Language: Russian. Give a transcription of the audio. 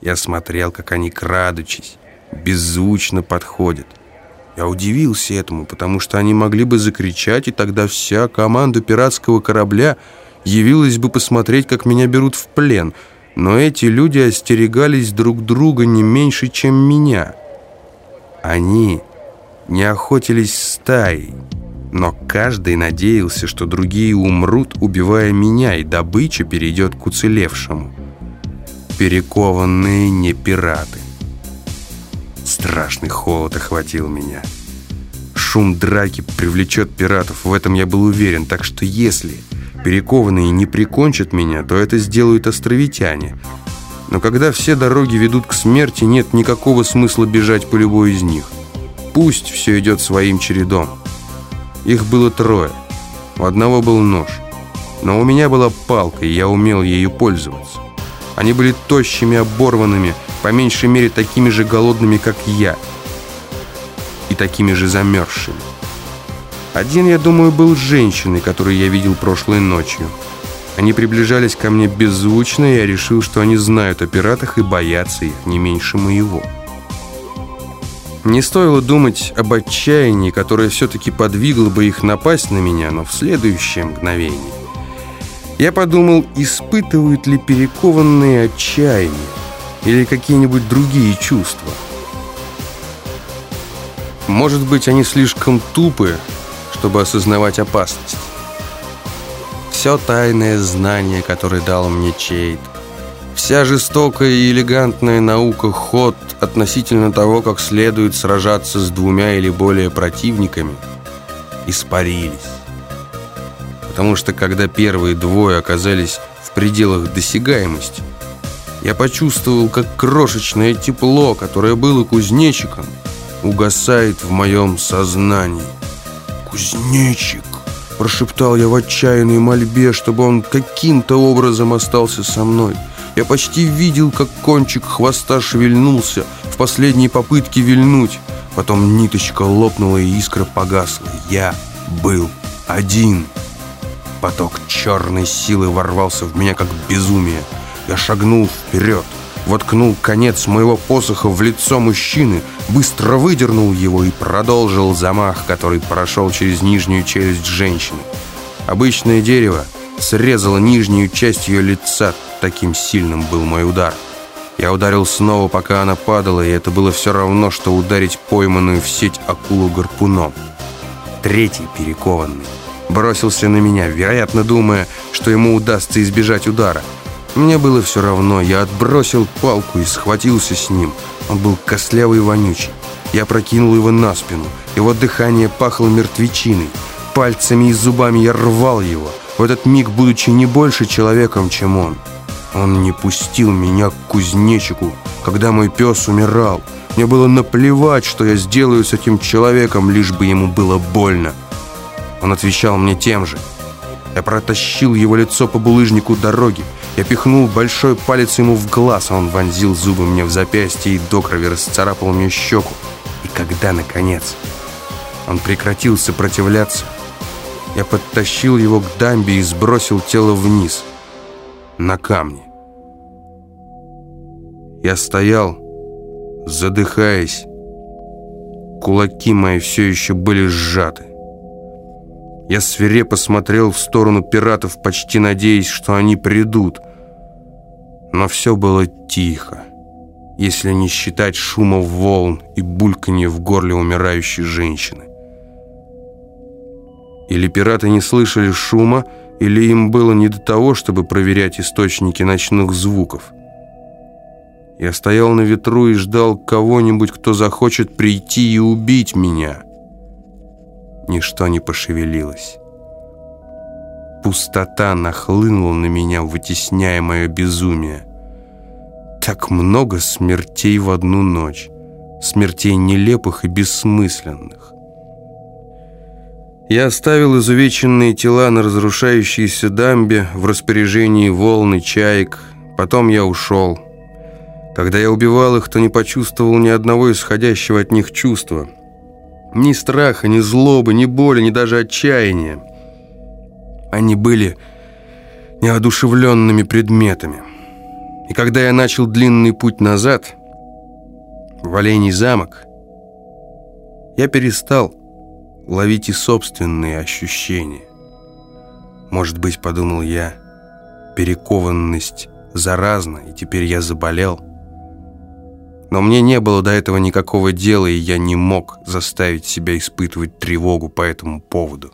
Я смотрел, как они, крадучись, беззвучно подходят. Я удивился этому, потому что они могли бы закричать, и тогда вся команда пиратского корабля явилась бы посмотреть, как меня берут в плен. Но эти люди остерегались друг друга не меньше, чем меня. Они не охотились стаей, но каждый надеялся, что другие умрут, убивая меня, и добыча перейдет к уцелевшему. Перекованные не пираты. Страшный холод охватил меня. Шум драки привлечет пиратов, в этом я был уверен, так что если перекованные не прикончат меня, то это сделают островитяне. Но когда все дороги ведут к смерти, нет никакого смысла бежать по любой из них. Пусть все идет своим чередом. Их было трое. У одного был нож. Но у меня была палка, и я умел ею пользоваться. Они были тощими, оборванными, по меньшей мере такими же голодными, как я, и такими же замерзшими. Один, я думаю, был женщиной, которую я видел прошлой ночью. Они приближались ко мне беззвучно, и я решил, что они знают о пиратах и боятся их не меньше моего. Не стоило думать об отчаянии, которое все-таки подвигло бы их напасть на меня, но в следующее мгновение я подумал, испытывают ли перекованные отчаяние или какие-нибудь другие чувства. Может быть, они слишком тупы, чтобы осознавать опасность. Все тайное знание, которое дал мне Чейд, вся жестокая и элегантная наука ход относительно того, как следует сражаться с двумя или более противниками, испарились. Потому что когда первые двое оказались в пределах досягаемости, я почувствовал, как крошечное тепло, которое было кузнечиком, угасает в моем сознании. «Кузнечик!» – прошептал я в отчаянной мольбе, чтобы он каким-то образом остался со мной. Я почти видел, как кончик хвоста шевельнулся в последней попытке вильнуть. Потом ниточка лопнула, и искра погасла. Я был один. Поток черной силы ворвался в меня, как безумие. Я шагнул вперед, воткнул конец моего посоха в лицо мужчины, быстро выдернул его и продолжил замах, который прошел через нижнюю челюсть женщины. Обычное дерево срезало нижнюю часть ее лица, таким сильным был мой удар. Я ударил снова, пока она падала, и это было все равно, что ударить пойманную в сеть акулу гарпуном. Третий, перекованный, бросился на меня, вероятно, думая, что ему удастся избежать удара. Мне было все равно. Я отбросил палку и схватился с ним. Он был костлявый и вонючий. Я прокинул его на спину. Его дыхание пахло мертвечиной. Пальцами и зубами я рвал его. В этот миг, будучи не больше человеком, чем он. Он не пустил меня к кузнечику, когда мой пес умирал. Мне было наплевать, что я сделаю с этим человеком, лишь бы ему было больно. Он отвечал мне тем же. Я протащил его лицо по булыжнику дороги. Я пихнул большой палец ему в глаз, а он вонзил зубы мне в запястье и до крови расцарапал мне щеку. И когда, наконец, он прекратил сопротивляться, я подтащил его к дамбе и сбросил тело вниз, на камни. Я стоял, задыхаясь. Кулаки мои все еще были сжаты. Я свирепо смотрел в сторону пиратов, почти надеясь, что они придут. Но все было тихо, если не считать шума волн и бульканье в горле умирающей женщины. Или пираты не слышали шума, или им было не до того, чтобы проверять источники ночных звуков. Я стоял на ветру и ждал кого-нибудь, кто захочет прийти и убить меня. Ничто не пошевелилось. Пустота нахлынула на меня, вытесняя мое безумие. Так много смертей в одну ночь. Смертей нелепых и бессмысленных. Я оставил изувеченные тела на разрушающейся дамбе в распоряжении волны чаек. Потом я ушел. Когда я убивал их, то не почувствовал ни одного исходящего от них чувства. Ни страха, ни злобы, ни боли, ни даже отчаяния. Они были неодушевленными предметами. И когда я начал длинный путь назад, в Оленей замок, я перестал ловить и собственные ощущения. Может быть, подумал я, перекованность заразна, и теперь я заболел. Но мне не было до этого никакого дела, и я не мог заставить себя испытывать тревогу по этому поводу.